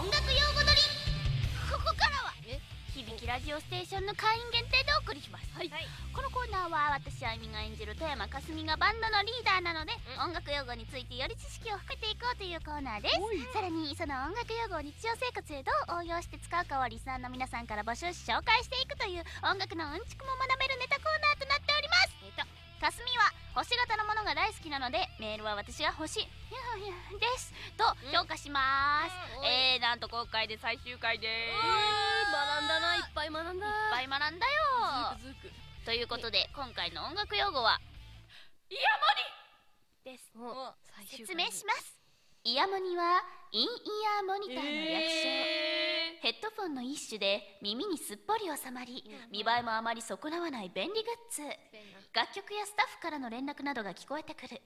音楽用語撮り。ここからは響きラジオステーションの会員限定でお送りします、はい。このコーナーは私あゆみが演じる富山かすみがバンドのリーダーなので、音楽用語についてより知識を深めていこうというコーナーです。さらにその音楽用語を日常生活でどう応用して使うかをリスナーの皆さんから募集し紹介していくという音楽のうんちくも学べるネタコーナーとなっております。かすみは星型のものが大好きなのでメールは私が星です。と評価します、うん。えー、なんと今回で最終回です。学んだないっぱい学んだ。いっぱい学んだよ。ということで今回の音楽用語はイヤモニです。説明します。イヤモニはインイヤーモニターの略称、えヘッドフォンの一種で耳にすっぽり収まり、見栄えもあまり損なわない便利グッズ。楽曲やスタッフからの連絡などが聞こえてくる、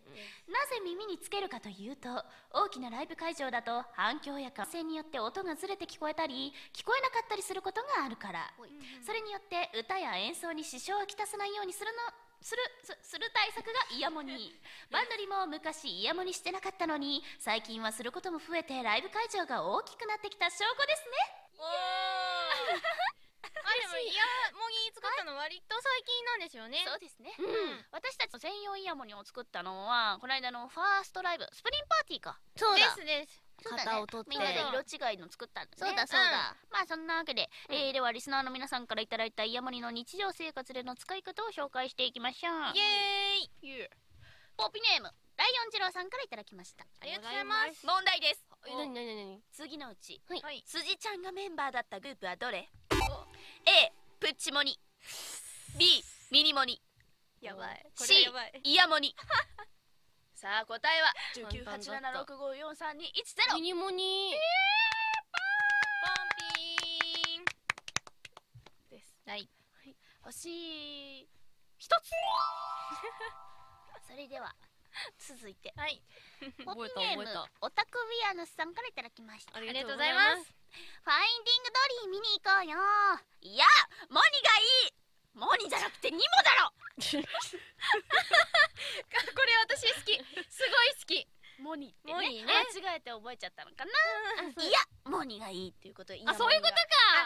なぜ耳につけるかというと大きなライブ会場だと反響や歓声によって音がずれて聞こえたり聞こえなかったりすることがあるから。それによって歌や演奏に支障をきたさないようにするのするすする対策がイヤモニバンドリも昔イヤモニしてなかったのに最近はすることも増えてライブ会場が大きくなってきた証拠ですね。おー。あでもイヤモニ作ったの割と最近なんですよね。そうですね、うん。私たちの専用イヤモニを作ったのはこの間のファーストライブスプリンパーティーか。そうだ。ですです型を取って。みんなで色違いの作ったんだね。そうだそうだ。まあそんなわけで、えーではリスナーの皆さんからいただいたイヤモニの日常生活での使い方を紹介していきましょう。イエーイ。ポピネームライオン二郎さんからいただきました。ありがとうございます。問題です。えなになになに次のうちはい。はい。辻ちゃんがメンバーだったグループはどれ？A プッチモニ。B ミニモニ。やばい。こ C イヤモニさあ答えは簡単だった198765432110ミニモニ。ポンピー。ンです。はい。星一つ。それでは続いて。はい。ポ覚えピネームオタクウィアヌスさんからいただきました。ありがとうございます。ファインディングドリー見に行こうよ。いやモニがいい。モニじゃなくてニモだろ これ私好きすごい好きモニってねモニね間違えて覚えちゃったのかな？いやモニがいいっていうことであそういうことか。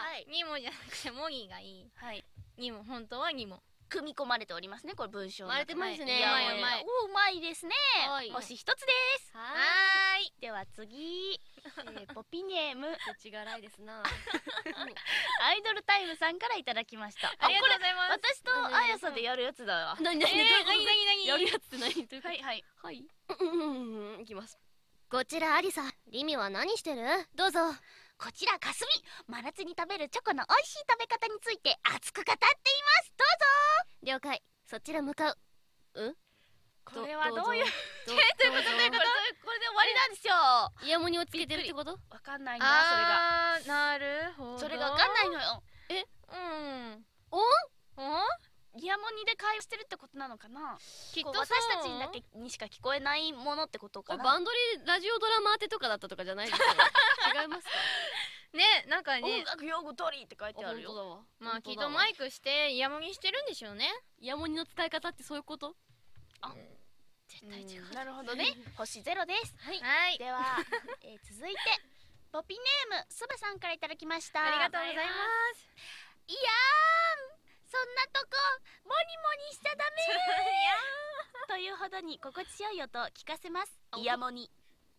はい。ニモじゃなくてモギがいい。はい。ニモ本当はニモ。組み込まれておりますねこれ文章れてますね。うまいうまいおうまいですね。はい。星一つです。はい。では次、えーポピネーム。い土地がらいですな。アイドルタイムさんからいただきました。ありがとうございます。私とあやさでやるやつだわ。やるやつって何はいはいはいうんうんいきますこちらアリサリミは何してる？どうぞ。こちらかすみ真夏に食べるチョコの美味しい食べ方について熱く語っています。どうぞ。了解。そちら向かう。これはどういうどどういうこと？どういう。これで終わりなんですよわイヤモニをつけてるってこと？かんないなあーなるほど。それがそれがわかんないのよ。うんイヤモニで会話してるってことなのかな？きっと私たちにだけにしか聞こえないものってことかな？バンドリラジオドラマ当てとかだったとかじゃないですよ。違いますか？ねなんか音ね楽用語取りって書いてあるよ。まあきっとマイクしてイヤモニしてるんでしょうね。イヤモニの使い方ってそういうこと？絶対違う。なるほどね。星ゼロです。はい。はい。では、えー続いてポピネームそばさんからいただきました。ありがとうございます。いやーそんなとこモニモニしちゃダメ。というほどに心地よい音を聞かせます。イヤモニ。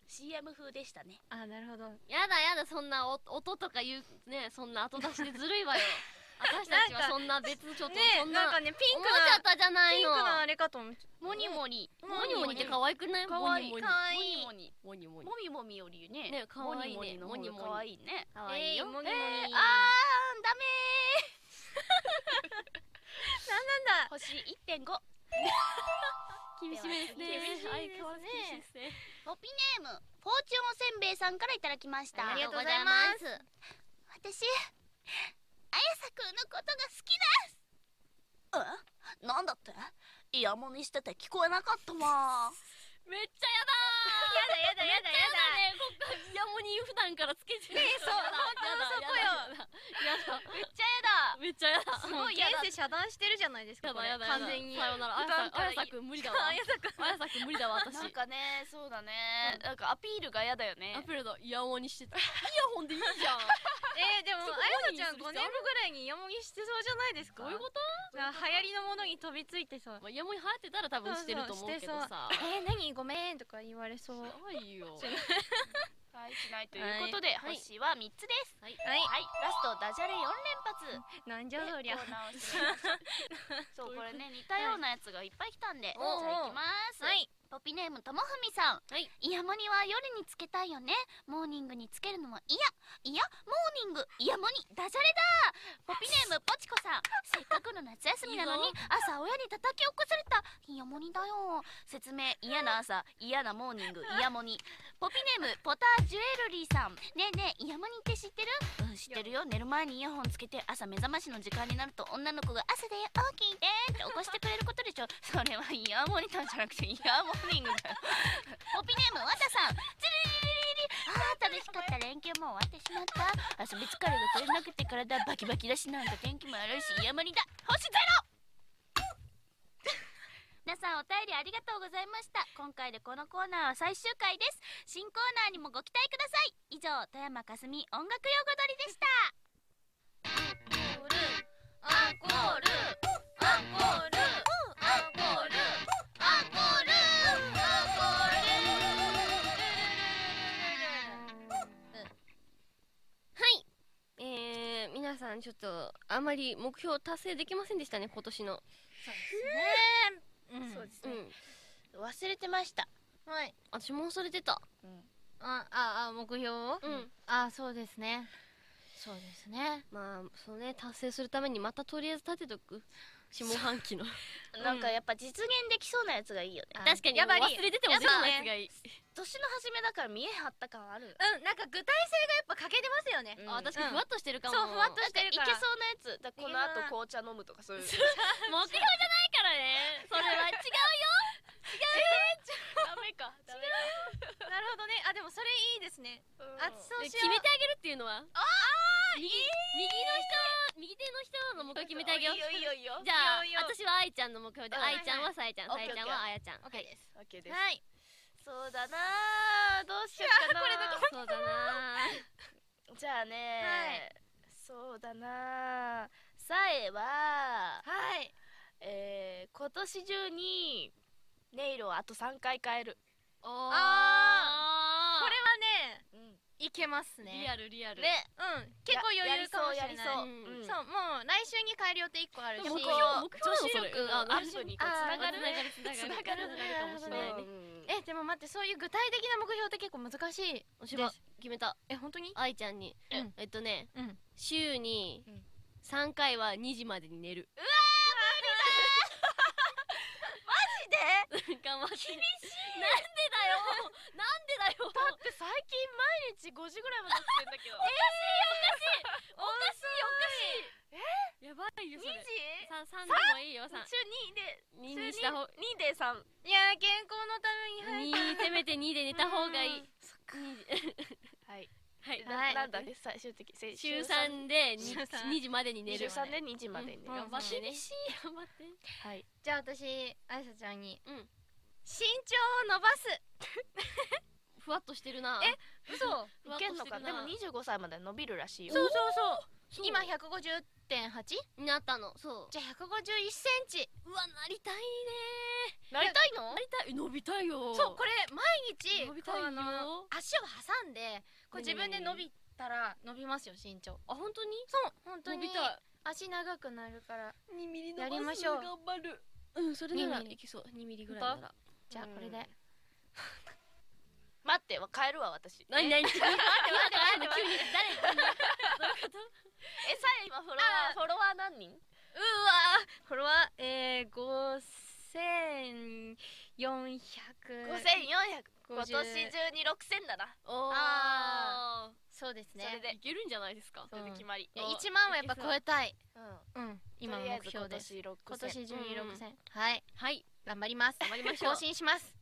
CM 風でしたね。あなるほど。やだやだそんなお音とか言うねそんな後出しでずるいわよ。私たちはそんな別ちょっとねそんなんなかねピン思クなったじゃないの。ピンクなあれかと思ってモニモニ。モニモニって可愛くない？かわい。いモニ。かわい。いモニ。モニモニ。モミモミよりね。ね可愛いね。モニモニ可愛いね。可愛いよ。えーモニモニ。えー、あーダメなんなんだ。ー星1.5厳しめですね。厳しいですね。相変わらず厳しいですね。ポピネームフォーチュンおせんべいさんからいただきました。ありがとうございます。私綾瀬くんのことが好きです。え？なんだって？イヤモニしてて聞こえなかったわ。めっちゃやだやだやだやだやだ。ね。こっからイヤモニ普段からつけてる。ねそうやだ本当やだそこよ。やだ。やだめっちゃやだ。すごいやだ。現世遮断してるじゃないですか完全に。さよなら。あやさくん無理だわ。あやさく無理だわ 私。なんかねそうだねなんかアピールが嫌だよね。アプリのイヤホンにしてた。イヤホンでいいじゃん。えー、でもあやさちゃん5する人ある年後ぐらいにイヤモニしてそうじゃないですか？どういうこと？流行りのものに飛びついてそイヤモン流行ってたら多分してると思うけどさ。えー、何？ごめんとか言われそう。ないよ はいしないということで、はい。星は3つです。はい。はい。はい。ラストダジャレ4連発。なんじゃそりゃ。そうこれね似たようなやつがいっぱい来たんで、じゃあいきます、はい。ポピネームともふみさん、はい。イヤモニは夜につけたいよね。モーニングにつけるのは嫌。いやモーニングイヤモニダジャレだ。ポピネームポチコさん。せっかくの夏休みなのに朝親に叩き起こされた。イヤモニだよ。説明嫌な朝。嫌なモーニングイヤモニ。ポピネームポタージュエルリーさん。ねえねえイヤモニって知ってる？うん知ってるよ。寝る前にイヤホンつけて朝目覚ましの時間になると女の子が朝で起きてって起こしてくれることでしょ。それはイヤーモニターじゃなくてイヤーモーニングだよ。オピネームわたさん。ズリリリリリあー楽しかった連休も終わってしまった遊び疲れが取れなくて体バキバキだしなんか天気も悪いしイヤモニだ星ゼロ皆さんお便りありがとうございました。今回でこのコーナーは最終回です。新コーナーにもご期待ください。以上富山かすみ音楽用語撮りでした。アンコールアンコールアンコールアンコール。はい。えー、皆さんちょっとあんまり目標達成できませんでしたね今年の。うんそうですね、うん忘れてました。はい。私もされてた。あああ目標を？うん。あそうですね。そうですね。まあそうね。達成するためにまたとりあえず立てとく？下半期の。なんかやっぱ実現できそうなやつがいいよね。あ確かに。やっぱ忘れてても出るやつがいい、年の初めだから見え張った感ある。うん。なんか具体性がやっぱ欠けてますよね。うん。あ確かにふわっとしてるかも、そうふわっとなんかいけそうなやつ。だこの後紅茶飲むとかそういう。目標 じゃないからね。それは違うよダメかダメなるほどね。あでもそれいいですね。あそうでしよう。決めてあげるっていうのは？右右の人右手の人の目標決めてあげよう。いいよいいよいいよ。じゃあいいよいいよ。私は愛ちゃんの目標でうん愛ちゃんはさえちゃんはいはいさえちゃんはあやちゃん。OK はいです。オッケーです。はい。そうだなどうしようかなこれでそうだなじゃあね、はいそうだなさえははい。えー、今年中にネイルをあと3回変える。おあこれはねうん。いけますね。リアルリアル。ね。うん。結構余裕かもしれない。そうやりそう、うん。うん。そうもう来週に変える予定1個あるし。目標目標力あアップにつながる？つながる。つながるつながるかもしれない。ねうんえでも待ってそういう具体的な目標って結構難しい。私は決めた。え本当に？愛ちゃんに。うん。えっとねうん。週にうん。3回は2時までに寝る。マジて。頑張って。厳しいなんでだよなんでだよだって最近毎日5時ぐらいまで起きてんだけどおかしいおかしいやばいよそ2れ時三三でもいいよ三週2で二にした方2で3いやー健康のためにはい二せめて2で寝た方がいいはいはいなはい。なんだね最終的せ週3で週三。2, 時までに寝週る3で。2時までにね。うん頑張ってね。厳しい頑張って。はい。じゃあ私あやさちゃんにうん。身長を伸ばす。ふわっとしてるな。え嘘。けんのかでも25歳まで伸びるらしいよ。そうそうそう今150.8になったの。そう。じゃあ151センチ。うわなりたいね。なりたいの？なりたい。伸びたいよ。そうこれ毎日伸びたいよ。足を挟んでこう自分で伸びたら伸びますよ身長。あ本当に？そう本当に。伸びた足長くなるからい2ミリやりましょう。頑張る。うんそれなら2ミリ。いけそう。2ミリぐらいなら。じゃあこれで。待ってわ変えるわ私。何何？待って待って待って 急に誰？どういうこと？えさえ今フォロワあーフォロワー何人？うわー。フォロワーえー、5400 5400今年中に6000だな。おあー。そうですね。それで。いけるんじゃないですか？それで決まり。いや1万はやっぱ超えたい。うん。うん。今の目標です。今年今年6000中にうん。6000はい。はい。頑張ります。頑張りましょう。更新します